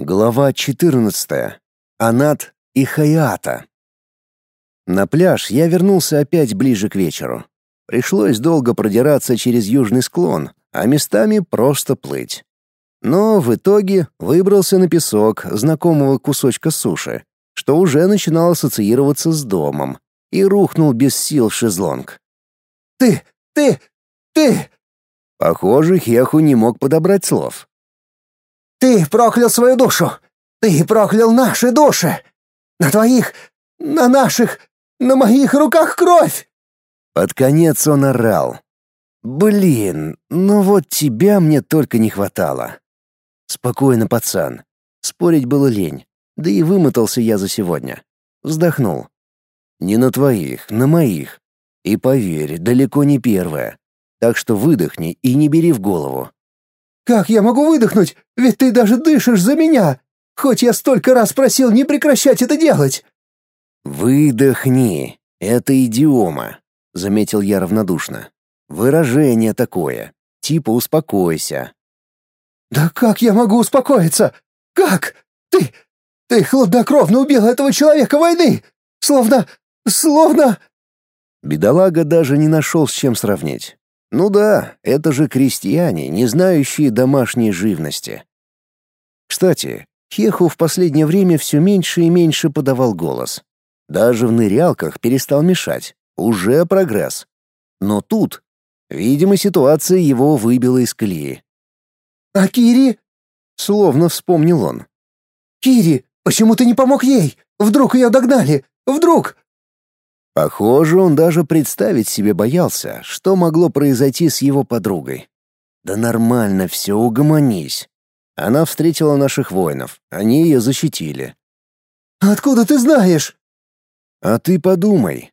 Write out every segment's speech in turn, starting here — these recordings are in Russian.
Глава 14. Анат и Хаята. На пляж я вернулся опять ближе к вечеру. Пришлось долго продираться через южный склон, а местами просто плыть. Но в итоге выбрался на песок знакомого кусочка суши, что уже начинал ассоциироваться с домом, и рухнул без сил в шезлонг. «Ты! Ты! Ты!» Похоже, Хеху не мог подобрать слов. Ты проклял свою душу! Ты проклял наши души! На твоих, на наших, на моих руках кровь!» Под конец он орал. «Блин, ну вот тебя мне только не хватало». «Спокойно, пацан». Спорить было лень, да и вымотался я за сегодня. Вздохнул. «Не на твоих, на моих. И поверь, далеко не первое. Так что выдохни и не бери в голову. Как я могу выдохнуть? Ведь ты даже дышишь за меня. Хоть я столько раз просил не прекращать это делать. Выдохни. Это идиома, заметил я равнодушно. Выражение такое. Типа успокойся. Да как я могу успокоиться? Как? Ты ты хладнокровно убил этого человека войны. Словно словно Бедолага даже не нашел с чем сравнить. Ну да, это же крестьяне, не знающие домашней живности. Кстати, Хеху в последнее время все меньше и меньше подавал голос. Даже в нырялках перестал мешать. Уже прогресс. Но тут, видимо, ситуация его выбила из колеи. «А Кири?» — словно вспомнил он. «Кири, почему ты не помог ей? Вдруг ее догнали? Вдруг?» Похоже, он даже представить себе боялся, что могло произойти с его подругой. Да нормально все, угомонись. Она встретила наших воинов, они ее защитили. Откуда ты знаешь? А ты подумай.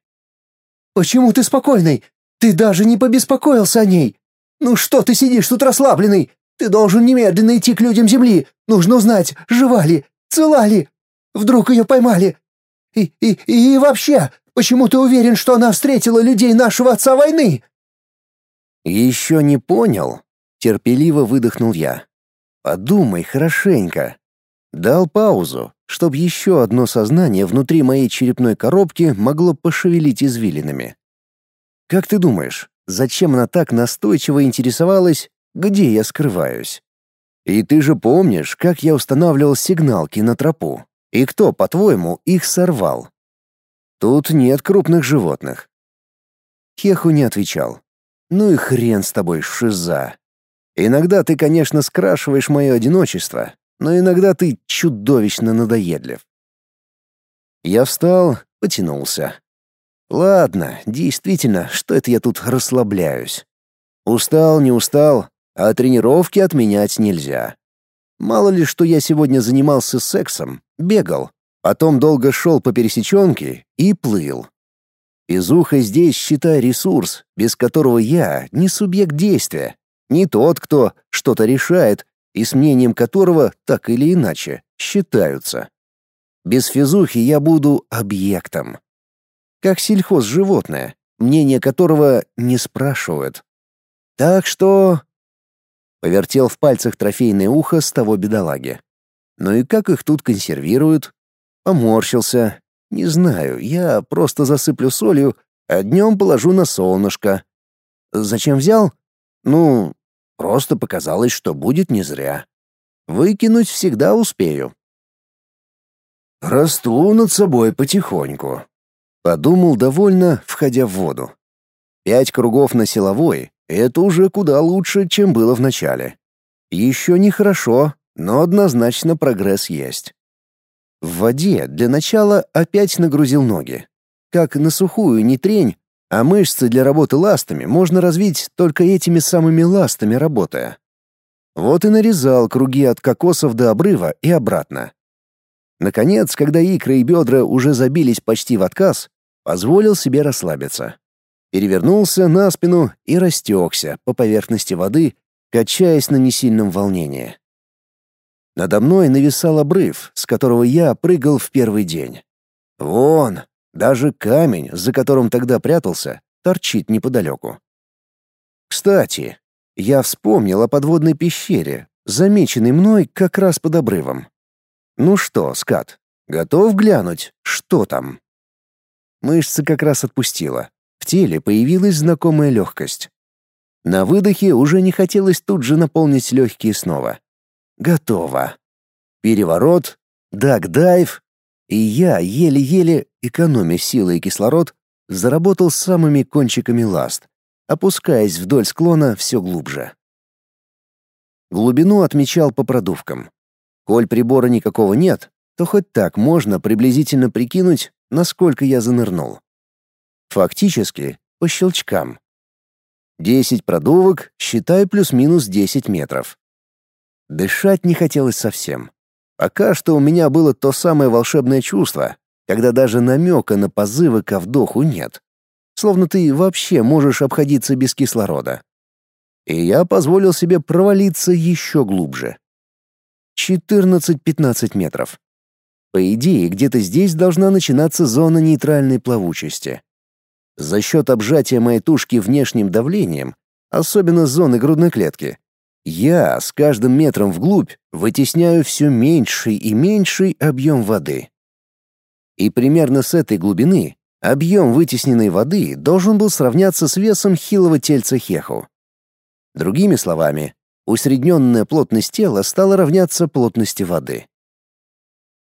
Почему ты спокойный? Ты даже не побеспокоился о ней. Ну что ты сидишь тут расслабленный? Ты должен немедленно идти к людям земли. Нужно узнать, жива ли, цела ли. Вдруг ее поймали. И, и, и вообще, Почему ты уверен, что она встретила людей нашего отца войны?» «Еще не понял?» — терпеливо выдохнул я. «Подумай хорошенько». Дал паузу, чтобы еще одно сознание внутри моей черепной коробки могло пошевелить извилинами. «Как ты думаешь, зачем она так настойчиво интересовалась, где я скрываюсь? И ты же помнишь, как я устанавливал сигналки на тропу? И кто, по-твоему, их сорвал?» Тут нет крупных животных. Хеху не отвечал. Ну и хрен с тобой, шиза. Иногда ты, конечно, скрашиваешь мое одиночество, но иногда ты чудовищно надоедлив. Я встал, потянулся. Ладно, действительно, что это я тут расслабляюсь? Устал, не устал, а тренировки отменять нельзя. Мало ли, что я сегодня занимался сексом, бегал, Потом долго шел по пересеченке и плыл. Безуха здесь, считай, ресурс, без которого я не субъект действия, не тот, кто что-то решает и с мнением которого, так или иначе, считаются. Без физухи я буду объектом. Как сельхозживотное, мнение которого не спрашивают. Так что... Повертел в пальцах трофейное ухо с того бедолаги. Ну и как их тут консервируют? Поморщился. Не знаю, я просто засыплю солью, а днем положу на солнышко. Зачем взял? Ну, просто показалось, что будет не зря. Выкинуть всегда успею. Расту над собой потихоньку. Подумал довольно, входя в воду. Пять кругов на силовой — это уже куда лучше, чем было в начале. Еще не хорошо, но однозначно прогресс есть. В воде для начала опять нагрузил ноги. Как на сухую не трень, а мышцы для работы ластами можно развить только этими самыми ластами работая. Вот и нарезал круги от кокосов до обрыва и обратно. Наконец, когда икры и бедра уже забились почти в отказ, позволил себе расслабиться. Перевернулся на спину и растекся по поверхности воды, качаясь на несильном волнении. Надо мной нависал обрыв, с которого я прыгал в первый день. Вон, даже камень, за которым тогда прятался, торчит неподалеку. Кстати, я вспомнил о подводной пещере, замеченной мной как раз под обрывом. Ну что, скат, готов глянуть, что там? Мышцы как раз отпустила. В теле появилась знакомая легкость. На выдохе уже не хотелось тут же наполнить легкие снова. Готово. Переворот, даг-дайв, и я, еле-еле, экономя силы и кислород, заработал самыми кончиками ласт, опускаясь вдоль склона все глубже. Глубину отмечал по продувкам. Коль прибора никакого нет, то хоть так можно приблизительно прикинуть, насколько я занырнул. Фактически, по щелчкам. Десять продувок, считай плюс-минус десять метров. Дышать не хотелось совсем. Пока что у меня было то самое волшебное чувство, когда даже намека на позывы ко вдоху нет. Словно ты вообще можешь обходиться без кислорода. И я позволил себе провалиться еще глубже. 14-15 метров. По идее, где-то здесь должна начинаться зона нейтральной плавучести. За счет обжатия моей тушки внешним давлением, особенно зоны грудной клетки, я с каждым метром вглубь вытесняю все меньший и меньший объем воды. И примерно с этой глубины объем вытесненной воды должен был сравняться с весом хилого тельца Хеху. Другими словами, усредненная плотность тела стала равняться плотности воды.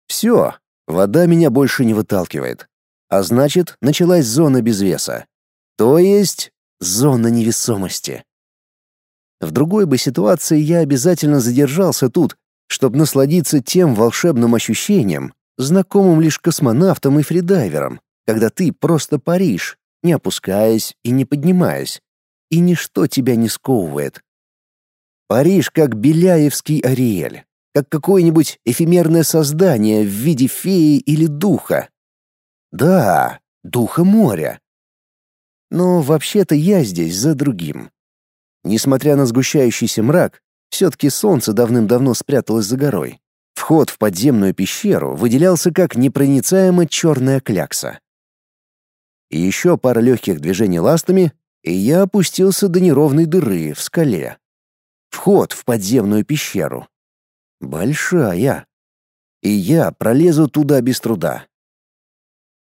Все, вода меня больше не выталкивает. А значит, началась зона без веса. То есть зона невесомости. В другой бы ситуации я обязательно задержался тут, чтобы насладиться тем волшебным ощущением, знакомым лишь космонавтам и фридайверам, когда ты просто паришь, не опускаясь и не поднимаясь, и ничто тебя не сковывает. Паришь, как Беляевский Ариэль, как какое-нибудь эфемерное создание в виде феи или духа. Да, духа моря. Но вообще-то я здесь за другим. Несмотря на сгущающийся мрак, все-таки солнце давным-давно спряталось за горой. Вход в подземную пещеру выделялся как непроницаемо черная клякса. И еще пара легких движений ластами, и я опустился до неровной дыры в скале. Вход в подземную пещеру. Большая. И я пролезу туда без труда.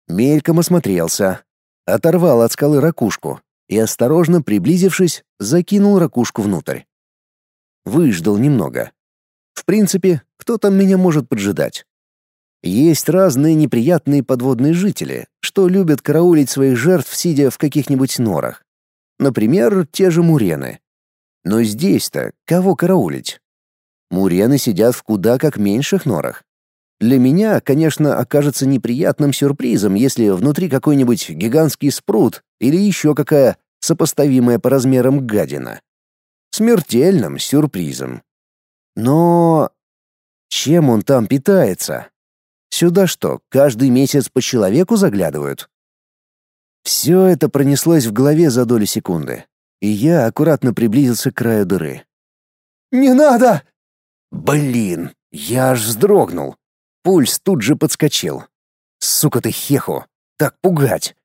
Мельком осмотрелся, оторвал от скалы ракушку, и, осторожно приблизившись, закинул ракушку внутрь. Выждал немного. В принципе, кто там меня может поджидать? Есть разные неприятные подводные жители, что любят караулить своих жертв, сидя в каких-нибудь норах. Например, те же мурены. Но здесь-то кого караулить? Мурены сидят в куда как меньших норах. Для меня, конечно, окажется неприятным сюрпризом, если внутри какой-нибудь гигантский спрут или еще какая сопоставимая по размерам гадина. Смертельным сюрпризом. Но чем он там питается? Сюда что, каждый месяц по человеку заглядывают? Все это пронеслось в голове за долю секунды, и я аккуратно приблизился к краю дыры. «Не надо!» Блин, я аж вздрогнул. Пульс тут же подскочил. Сука ты хеху, так пугать.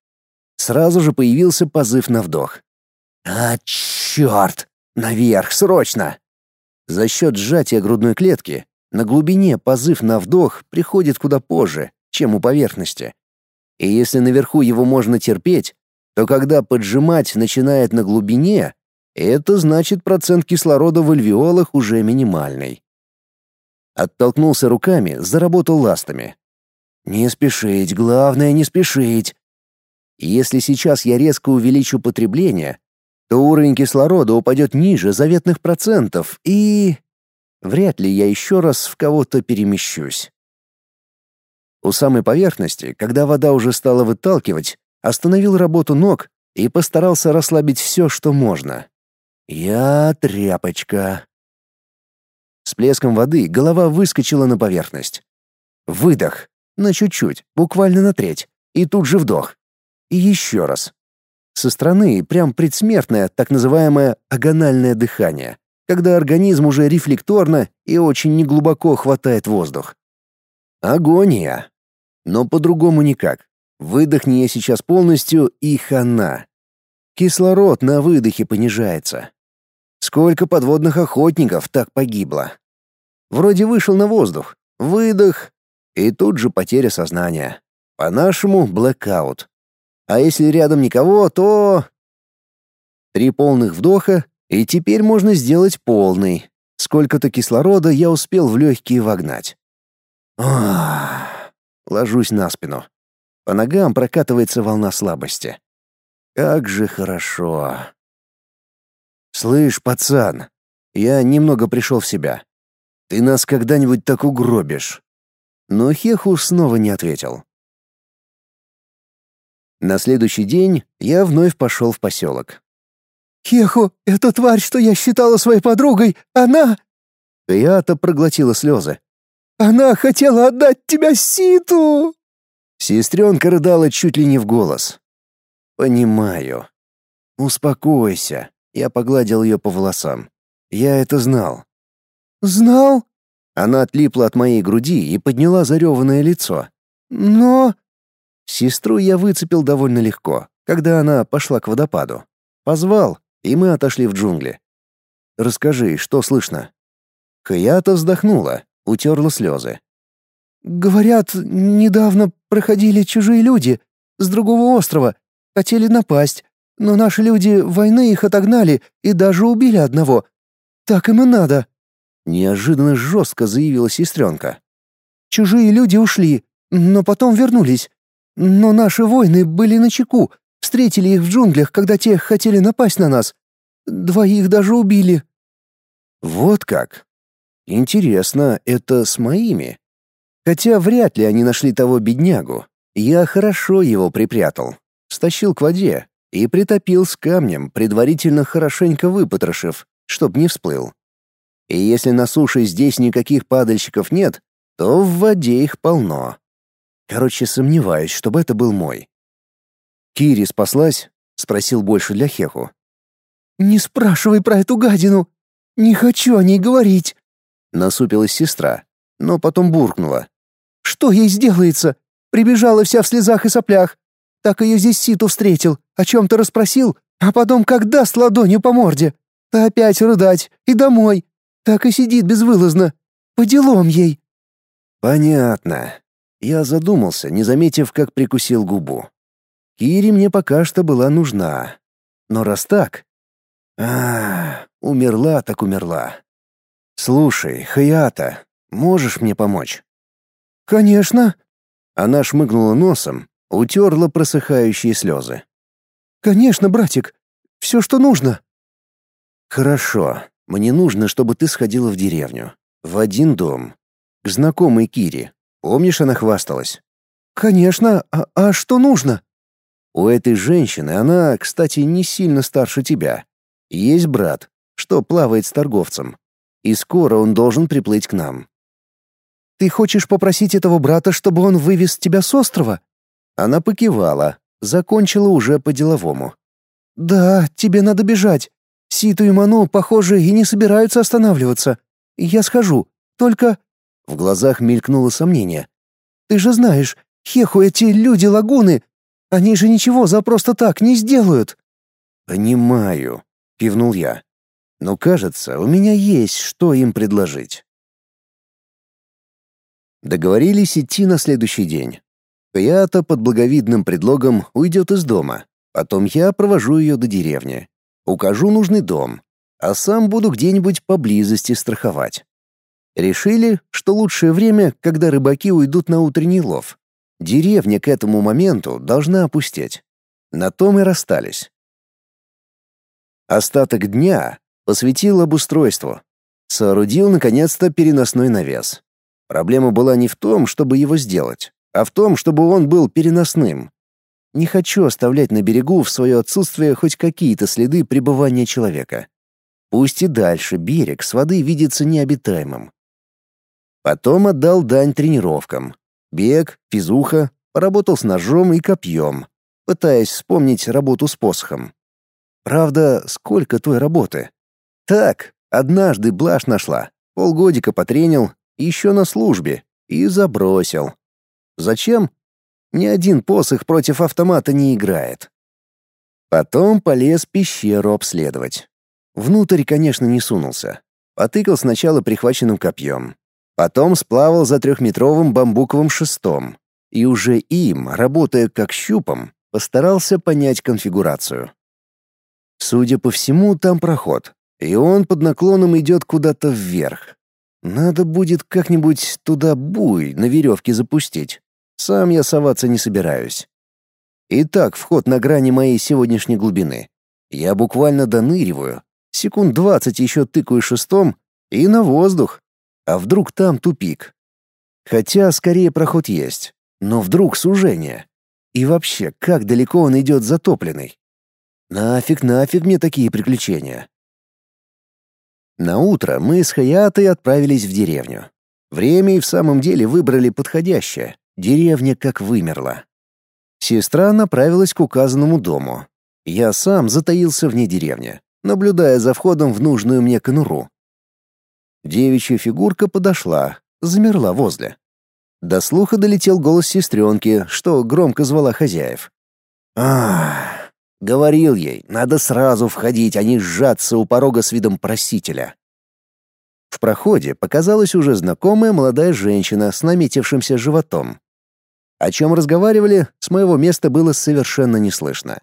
Сразу же появился позыв на вдох. А, черт! Наверх, срочно! За счет сжатия грудной клетки на глубине позыв на вдох приходит куда позже, чем у поверхности. И если наверху его можно терпеть, то когда поджимать начинает на глубине, это значит процент кислорода в альвеолах уже минимальный. Оттолкнулся руками, заработал ластами. Не спешить, главное не спешить. Если сейчас я резко увеличу потребление, то уровень кислорода упадет ниже заветных процентов, и... Вряд ли я еще раз в кого-то перемещусь. У самой поверхности, когда вода уже стала выталкивать, остановил работу ног и постарался расслабить все, что можно. Я тряпочка. С плеском воды голова выскочила на поверхность. Выдох. На чуть-чуть, буквально на треть. И тут же вдох. И еще раз. Со стороны прям предсмертное, так называемое агональное дыхание, когда организм уже рефлекторно и очень неглубоко хватает воздух. Агония. Но по-другому никак. Выдохни я сейчас полностью, и хана. Кислород на выдохе понижается. Сколько подводных охотников так погибло? Вроде вышел на воздух, выдох и тут же потеря сознания. По-нашему — блэкаут. А если рядом никого, то... Три полных вдоха, и теперь можно сделать полный. Сколько-то кислорода я успел в легкие вогнать. Ах, ложусь на спину. По ногам прокатывается волна слабости. Как же хорошо. Слышь, пацан, я немного пришел в себя. Ты нас когда-нибудь так угробишь? Но Хеху снова не ответил. На следующий день я вновь пошел в поселок. «Хеху, эта тварь, что я считала своей подругой, она...» Каята проглотила слезы. «Она хотела отдать тебя Ситу!» Сестренка рыдала чуть ли не в голос. «Понимаю. Успокойся». Я погладил ее по волосам. Я это знал. «Знал?» Она отлипла от моей груди и подняла зареванное лицо. «Но...» Сестру я выцепил довольно легко, когда она пошла к водопаду. Позвал, и мы отошли в джунгли. «Расскажи, что слышно?» Хаята вздохнула, утерла слезы. «Говорят, недавно проходили чужие люди с другого острова, хотели напасть, но наши люди войны их отогнали и даже убили одного. Так им и надо». Неожиданно жестко заявила сестренка. «Чужие люди ушли, но потом вернулись. Но наши воины были на чеку, встретили их в джунглях, когда те хотели напасть на нас. Двоих даже убили». «Вот как? Интересно, это с моими?» Хотя вряд ли они нашли того беднягу. Я хорошо его припрятал. Стащил к воде и притопил с камнем, предварительно хорошенько выпотрошив, чтоб не всплыл. И если на суше здесь никаких падальщиков нет, то в воде их полно. Короче, сомневаюсь, чтобы это был мой. «Кири спаслась?» — спросил больше для Хеху. «Не спрашивай про эту гадину! Не хочу о ней говорить!» Насупилась сестра, но потом буркнула. Что ей сделается? Прибежала вся в слезах и соплях. Так ее здесь Ситу встретил, о чем-то расспросил, а потом как даст ладонью по морде. Опять рыдать и домой. Так и сидит безвылазно. По делам ей. Понятно. Я задумался, не заметив, как прикусил губу. Кири мне пока что была нужна. Но раз так... А, умерла так умерла. Слушай, Хаята, можешь мне помочь? «Конечно». Она шмыгнула носом, утерла просыхающие слезы. «Конечно, братик. Все, что нужно». «Хорошо. Мне нужно, чтобы ты сходила в деревню. В один дом. К знакомой Кире. Помнишь, она хвасталась?» «Конечно. А, а что нужно?» «У этой женщины, она, кстати, не сильно старше тебя. Есть брат, что плавает с торговцем. И скоро он должен приплыть к нам. Ты хочешь попросить этого брата, чтобы он вывез тебя с острова?» Она покивала, закончила уже по-деловому. «Да, тебе надо бежать. Ситу и Ману, похоже, и не собираются останавливаться. Я схожу, только...» В глазах мелькнуло сомнение. «Ты же знаешь, Хеху эти люди лагуны, они же ничего за просто так не сделают». «Понимаю», — кивнул я. «Но кажется, у меня есть что им предложить». Договорились идти на следующий день. Каята под благовидным предлогом уйдет из дома. Потом я провожу ее до деревни. Укажу нужный дом, а сам буду где-нибудь поблизости страховать. Решили, что лучшее время, когда рыбаки уйдут на утренний лов. Деревня к этому моменту должна опустеть. На том и расстались. Остаток дня посвятил обустройству. Соорудил, наконец-то, переносной навес. Проблема была не в том, чтобы его сделать, а в том, чтобы он был переносным. Не хочу оставлять на берегу в свое отсутствие хоть какие-то следы пребывания человека. Пусть и дальше берег с воды видится необитаемым. Потом отдал дань тренировкам. Бег, физуха, поработал с ножом и копьем, пытаясь вспомнить работу с посохом. Правда, сколько той работы? Так, однажды блажь нашла. Полгодика потренил, еще на службе, и забросил. Зачем? Ни один посох против автомата не играет. Потом полез пещеру обследовать. Внутрь, конечно, не сунулся. Потыкал сначала прихваченным копьем. Потом сплавал за трехметровым бамбуковым шестом. И уже им, работая как щупом, постарался понять конфигурацию. Судя по всему, там проход, и он под наклоном идет куда-то вверх. Надо будет как-нибудь туда буй на веревке запустить. Сам я соваться не собираюсь. Итак, вход на грани моей сегодняшней глубины. Я буквально доныриваю, секунд двадцать еще тыкаю шестом и на воздух. А вдруг там тупик? Хотя скорее проход есть, но вдруг сужение. И вообще, как далеко он идет затопленный? Нафиг, нафиг мне такие приключения. На утро мы с Хаятой отправились в деревню. Время и в самом деле выбрали подходящее. Деревня как вымерла. Сестра направилась к указанному дому. Я сам затаился вне деревни, наблюдая за входом в нужную мне конуру. Девичья фигурка подошла, замерла возле. До слуха долетел голос сестренки, что громко звала хозяев. «Ах!» Говорил ей, надо сразу входить, а не сжаться у порога с видом просителя. В проходе показалась уже знакомая молодая женщина с наметившимся животом. О чем разговаривали, с моего места было совершенно не слышно.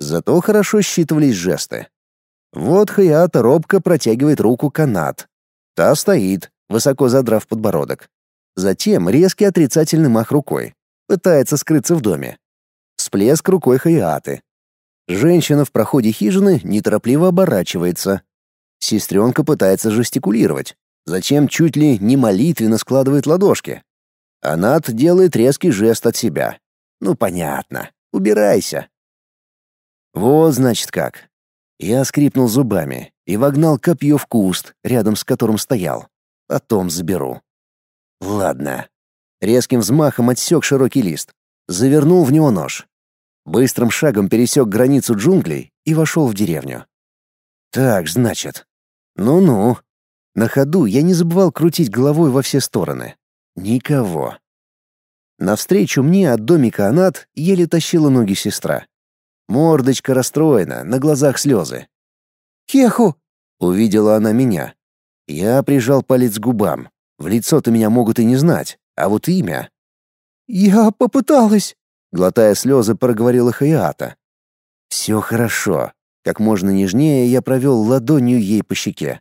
Зато хорошо считывались жесты. Вот Хаята робко протягивает руку канат. Та стоит, высоко задрав подбородок. Затем резкий отрицательный мах рукой. Пытается скрыться в доме. Всплеск рукой Хаяты. Женщина в проходе хижины неторопливо оборачивается. Сестренка пытается жестикулировать. Затем чуть ли не молитвенно складывает ладошки. Анат делает резкий жест от себя. Ну, понятно. Убирайся. Вот, значит, как. Я скрипнул зубами и вогнал копье в куст, рядом с которым стоял. Потом заберу. Ладно. Резким взмахом отсек широкий лист. Завернул в него нож. Быстрым шагом пересек границу джунглей и вошел в деревню. Так, значит. Ну-ну. На ходу я не забывал крутить головой во все стороны. Никого. Навстречу мне от домика Анат еле тащила ноги сестра. Мордочка расстроена, на глазах слезы. «Кеху!» — увидела она меня. Я прижал палец к губам. В лицо-то меня могут и не знать, а вот имя... «Я попыталась!» глотая слезы, проговорила Хаята. «Все хорошо». Как можно нежнее я провел ладонью ей по щеке.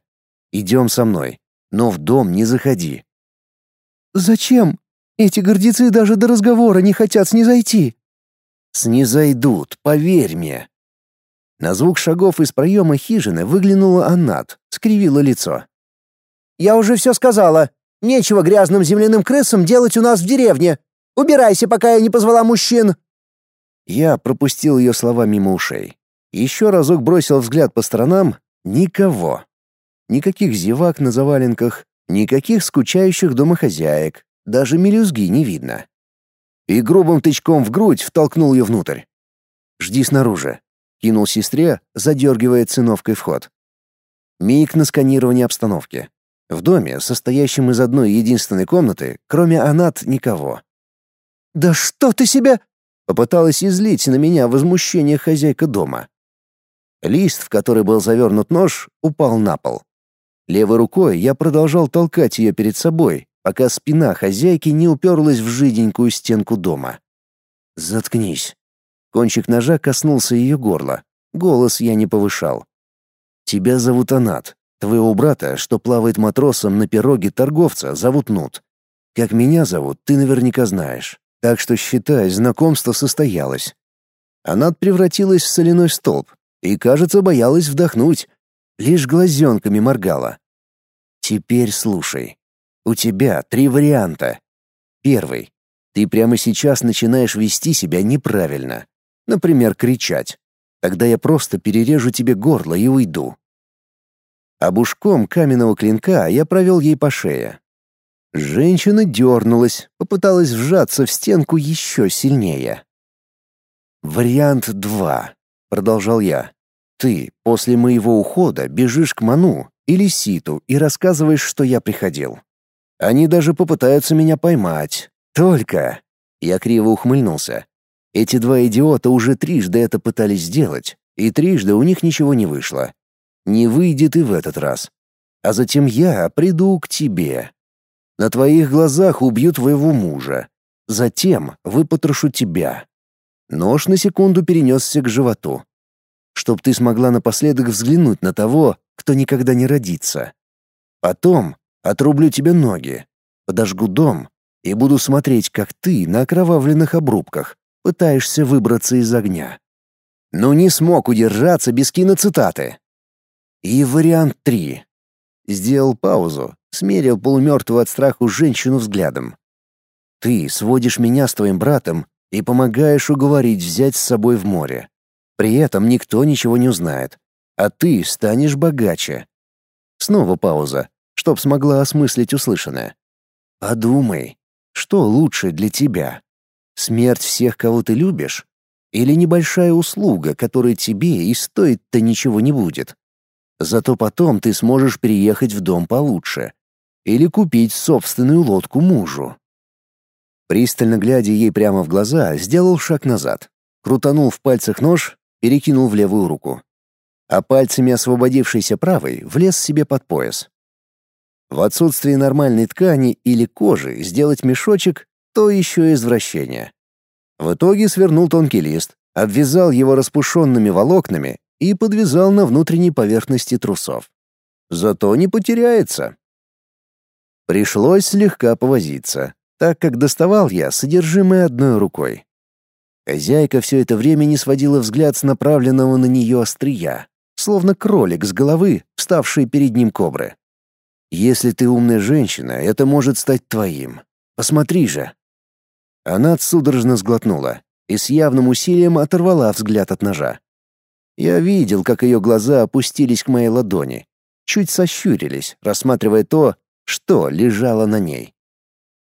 «Идем со мной, но в дом не заходи». «Зачем? Эти гордецы даже до разговора не хотят снизойти». «Снизойдут, поверь мне». На звук шагов из проема хижины выглянула Аннат, скривила лицо. «Я уже все сказала. Нечего грязным земляным крысам делать у нас в деревне. Убирайся, пока я не позвала мужчин!» Я пропустил ее слова мимо ушей. Еще разок бросил взгляд по сторонам — никого. Никаких зевак на заваленках, никаких скучающих домохозяек, даже мелюзги не видно. И грубым тычком в грудь втолкнул ее внутрь. «Жди снаружи», — кинул сестре, задергивая циновкой вход. Миг на сканирование обстановки. В доме, состоящем из одной единственной комнаты, кроме Анат, никого. «Да что ты себя...» — попыталась излить на меня возмущение хозяйка дома. Лист, в который был завернут нож, упал на пол. Левой рукой я продолжал толкать ее перед собой, пока спина хозяйки не уперлась в жиденькую стенку дома. «Заткнись». Кончик ножа коснулся ее горла. Голос я не повышал. «Тебя зовут Анат. Твоего брата, что плавает матросом на пироге торговца, зовут Нут. Как меня зовут, ты наверняка знаешь. Так что, считай, знакомство состоялось. Она превратилась в соляной столб и, кажется, боялась вдохнуть. Лишь глазенками моргала. Теперь слушай. У тебя три варианта. Первый. Ты прямо сейчас начинаешь вести себя неправильно. Например, кричать. Тогда я просто перережу тебе горло и уйду. Обушком каменного клинка я провел ей по шее, Женщина дернулась, попыталась вжаться в стенку еще сильнее. «Вариант два», — продолжал я. «Ты после моего ухода бежишь к Ману или Ситу и рассказываешь, что я приходил. Они даже попытаются меня поймать. Только...» Я криво ухмыльнулся. Эти два идиота уже трижды это пытались сделать, и трижды у них ничего не вышло. Не выйдет и в этот раз. А затем я приду к тебе, На твоих глазах убью твоего мужа. Затем выпотрошу тебя. Нож на секунду перенесся к животу. Чтоб ты смогла напоследок взглянуть на того, кто никогда не родится. Потом отрублю тебе ноги, подожгу дом и буду смотреть, как ты на окровавленных обрубках пытаешься выбраться из огня. Но не смог удержаться без киноцитаты. И вариант три. Сделал паузу, смерил полумертвую от страха женщину взглядом. Ты сводишь меня с твоим братом и помогаешь уговорить взять с собой в море. При этом никто ничего не узнает, а ты станешь богаче. Снова пауза, чтоб смогла осмыслить услышанное. Подумай, что лучше для тебя? Смерть всех, кого ты любишь? Или небольшая услуга, которая тебе и стоит-то ничего не будет? Зато потом ты сможешь переехать в дом получше. Или купить собственную лодку мужу. Пристально глядя ей прямо в глаза, сделал шаг назад. Крутанул в пальцах нож, перекинул в левую руку. А пальцами освободившейся правой влез себе под пояс. В отсутствии нормальной ткани или кожи сделать мешочек — то еще извращение. В итоге свернул тонкий лист, обвязал его распушенными волокнами и подвязал на внутренней поверхности трусов. Зато не потеряется. Пришлось слегка повозиться, так как доставал я содержимое одной рукой. Хозяйка все это время не сводила взгляд с направленного на нее острия, словно кролик с головы, вставший перед ним кобры. «Если ты умная женщина, это может стать твоим. Посмотри же». Она судорожно сглотнула и с явным усилием оторвала взгляд от ножа. Я видел, как ее глаза опустились к моей ладони, чуть сощурились, рассматривая то, что лежало на ней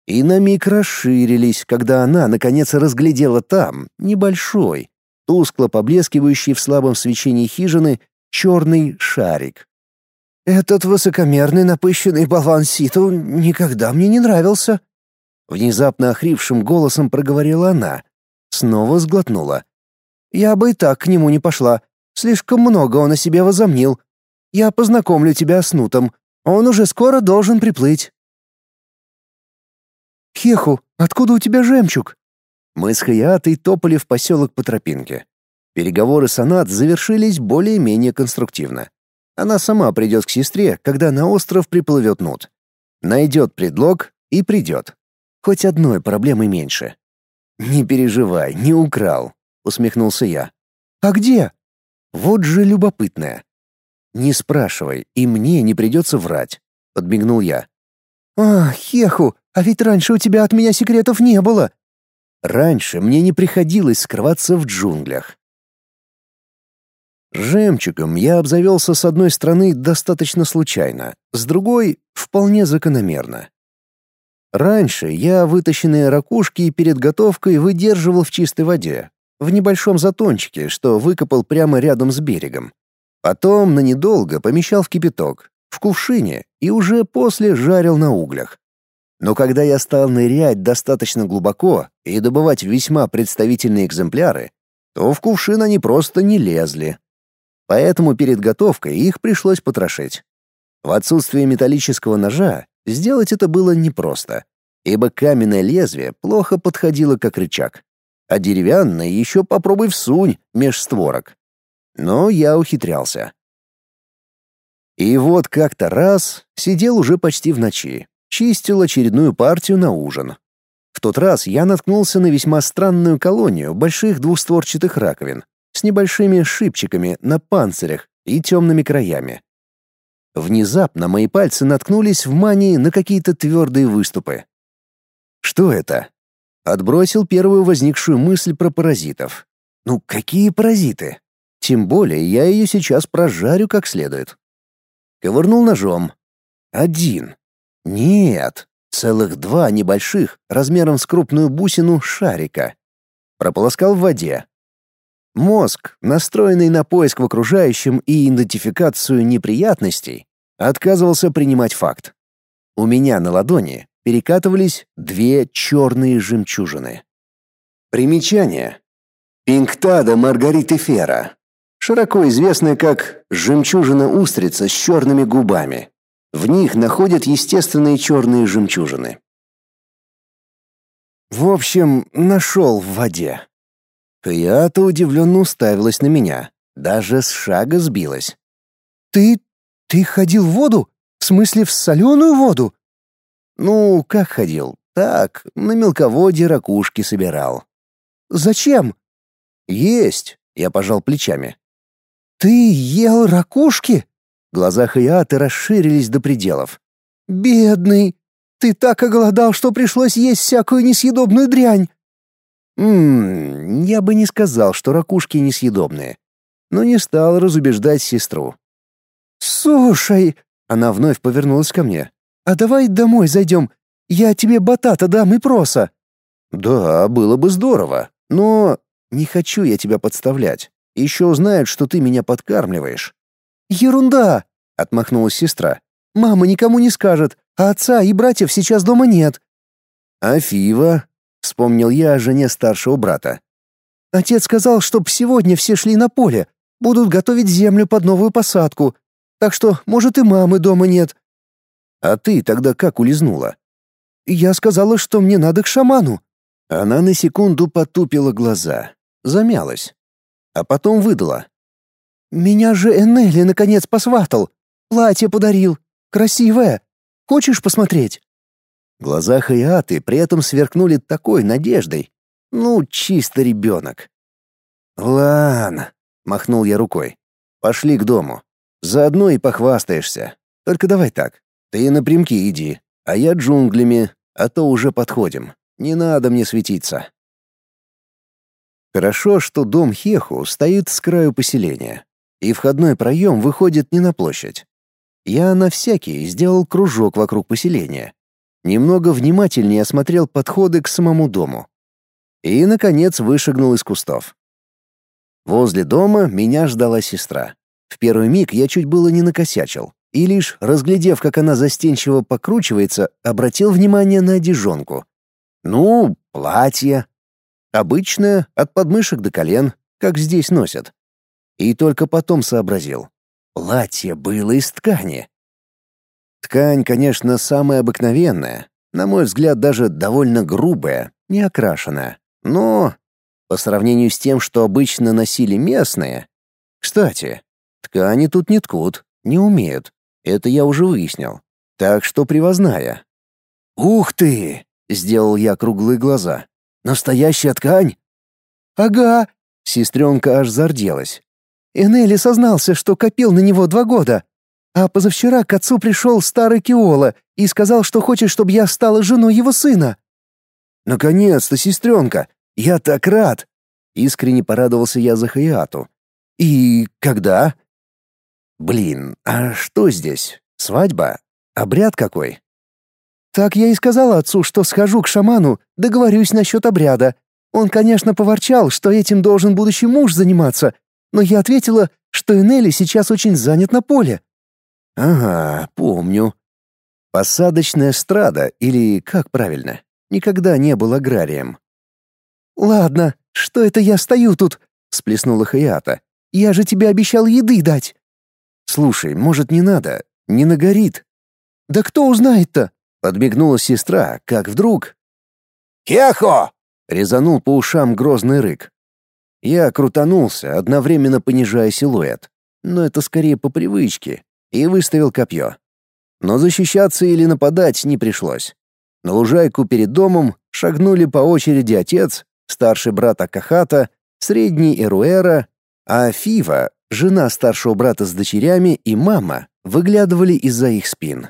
и на миг расширились, когда она наконец разглядела там небольшой, тускло поблескивающий в слабом свечении хижины черный шарик. «Этот высокомерный напыщенный болван Ситу никогда мне не нравился», — внезапно охрипшим голосом проговорила она. Снова сглотнула. «Я бы и так к нему не пошла. Слишком много он о себе возомнил. Я познакомлю тебя с Нутом. Он уже скоро должен приплыть». «Хеху, откуда у тебя жемчуг?» Мы с Хаятой топали в поселок по тропинке. Переговоры с Анат завершились более-менее конструктивно. Она сама придет к сестре, когда на остров приплывет Нут. Найдет предлог и придет. Хоть одной проблемы меньше. «Не переживай, не украл», — усмехнулся я. «А где?» «Вот же любопытная». «Не спрашивай, и мне не придется врать», — подмигнул я. «А, Хеху, а ведь раньше у тебя от меня секретов не было!» Раньше мне не приходилось скрываться в джунглях. Жемчугом я обзавелся с одной стороны достаточно случайно, с другой — вполне закономерно. Раньше я вытащенные ракушки перед готовкой выдерживал в чистой воде, в небольшом затончике, что выкопал прямо рядом с берегом. Потом на недолго помещал в кипяток, в кувшине, и уже после жарил на углях. Но когда я стал нырять достаточно глубоко и добывать весьма представительные экземпляры, то в кувшин они просто не лезли. Поэтому перед готовкой их пришлось потрошить. В отсутствие металлического ножа сделать это было непросто, ибо каменное лезвие плохо подходило как рычаг, а деревянное еще попробуй всунь меж створок. Но я ухитрялся. И вот как-то раз сидел уже почти в ночи, чистил очередную партию на ужин. В тот раз я наткнулся на весьма странную колонию больших двустворчатых раковин с небольшими шипчиками на панцирях и темными краями. Внезапно мои пальцы наткнулись в мании на какие-то твердые выступы. Что это? Отбросил первую возникшую мысль про паразитов. Ну, какие паразиты? Тем более я ее сейчас прожарю как следует. Ковырнул ножом. Один. Нет, целых два небольших, размером с крупную бусину, шарика. Прополоскал в воде. Мозг, настроенный на поиск в окружающем и идентификацию неприятностей, отказывался принимать факт. У меня на ладони перекатывались две черные жемчужины. Примечание. Пинктада Маргариты Фера широко известная как «жемчужина устрица с черными губами». В них находят естественные черные жемчужины. В общем, нашел в воде. Хаята удивленно уставилась на меня, даже с шага сбилась. «Ты... ты ходил в воду? В смысле, в соленую воду?» «Ну, как ходил? Так, на мелководье ракушки собирал». «Зачем?» «Есть», — я пожал плечами. «Ты ел ракушки?» Глаза Хаяты расширились до пределов. «Бедный! Ты так оголодал, что пришлось есть всякую несъедобную дрянь!» «Ммм, я бы не сказал, что ракушки несъедобные, но не стал разубеждать сестру». «Слушай!» — она вновь повернулась ко мне. «А давай домой зайдем. Я тебе батата дам и проса». «Да, было бы здорово, но не хочу я тебя подставлять. Еще узнают, что ты меня подкармливаешь». «Ерунда!» — отмахнулась сестра. «Мама никому не скажет, а отца и братьев сейчас дома нет». «А Фива?» — вспомнил я о жене старшего брата. «Отец сказал, чтоб сегодня все шли на поле, будут готовить землю под новую посадку, так что, может, и мамы дома нет». «А ты тогда как улизнула?» «Я сказала, что мне надо к шаману». Она на секунду потупила глаза, замялась, а потом выдала. «Меня же Энели наконец посватал. Платье подарил. Красивое. Хочешь посмотреть?» Глаза Хаяты при этом сверкнули такой надеждой. Ну, чисто ребенок. «Ладно», — махнул я рукой. «Пошли к дому. Заодно и похвастаешься. Только давай так. Ты напрямки иди, а я джунглями, а то уже подходим. Не надо мне светиться». Хорошо, что дом Хеху стоит с краю поселения и входной проем выходит не на площадь. Я на всякий сделал кружок вокруг поселения. Немного внимательнее осмотрел подходы к самому дому. И, наконец, вышагнул из кустов. Возле дома меня ждала сестра. В первый миг я чуть было не накосячил, и лишь, разглядев, как она застенчиво покручивается, обратил внимание на одежонку. Ну, платье. Обычное, от подмышек до колен, как здесь носят. И только потом сообразил. Платье было из ткани. Ткань, конечно, самая обыкновенная, на мой взгляд, даже довольно грубая, не окрашенная. Но по сравнению с тем, что обычно носили местные... Кстати, ткани тут не ткут, не умеют. Это я уже выяснил. Так что привозная. «Ух ты!» — сделал я круглые глаза. «Настоящая ткань?» «Ага!» — сестренка аж зарделась. Энели сознался, что копил на него два года. А позавчера к отцу пришел старый Киола и сказал, что хочет, чтобы я стала женой его сына. «Наконец-то, сестренка! Я так рад!» Искренне порадовался я за Хаяту. «И когда?» «Блин, а что здесь? Свадьба? Обряд какой?» «Так я и сказала отцу, что схожу к шаману, договорюсь насчет обряда. Он, конечно, поворчал, что этим должен будущий муж заниматься, но я ответила, что Энели сейчас очень занят на поле. Ага, помню. Посадочная страда или как правильно? Никогда не был аграрием. Ладно, что это я стою тут? сплеснула Хаята. Я же тебе обещал еды дать. Слушай, может, не надо? Не нагорит. Да кто узнает-то? подмигнула сестра, как вдруг «Кехо!» — резанул по ушам грозный рык. Я крутанулся, одновременно понижая силуэт, но это скорее по привычке, и выставил копье. Но защищаться или нападать не пришлось. На лужайку перед домом шагнули по очереди отец, старший брат Акахата, средний Эруэра, а Фива, жена старшего брата с дочерями и мама выглядывали из-за их спин.